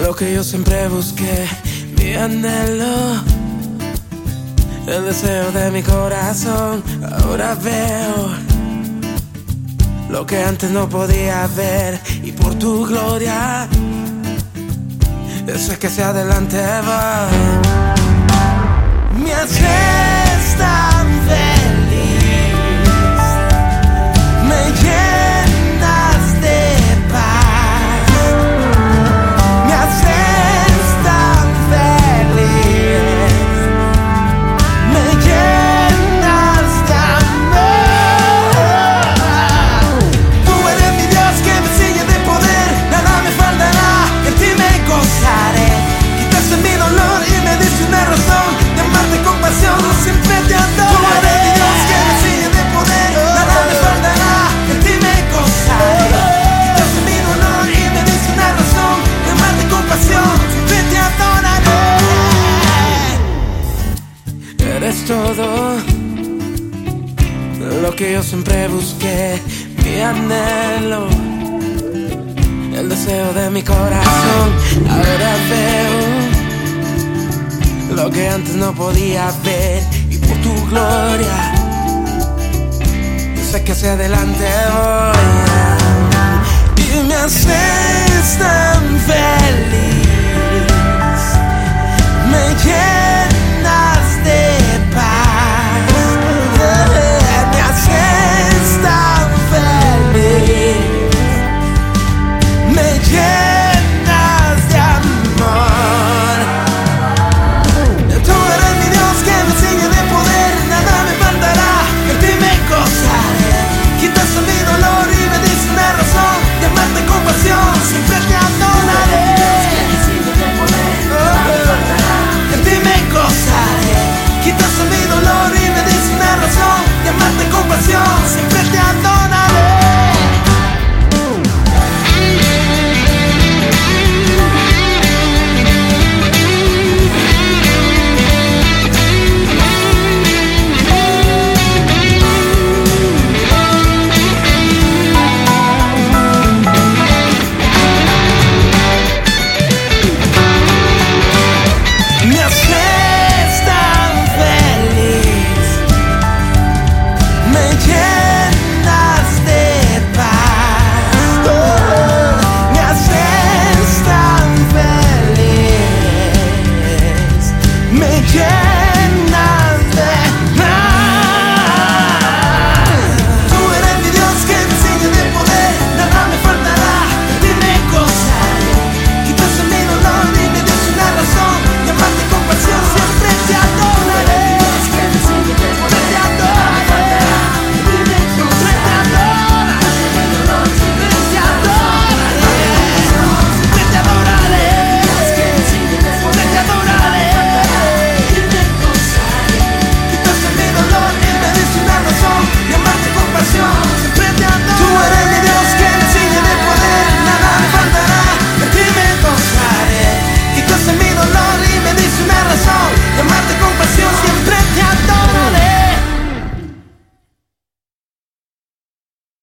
lo que yo siempre busqué, mi anhelo, el deseo de mi corazón. Ahora veo lo que antes no podía ver y por tu gloria, eso es que hacia adelante va. Mi hacer todo lo que yo siempre busqué, mi anhelo, el deseo de mi corazón. Ahora veo lo que antes no podía ver y por tu gloria, sé que hacia adelante voy. Y me haces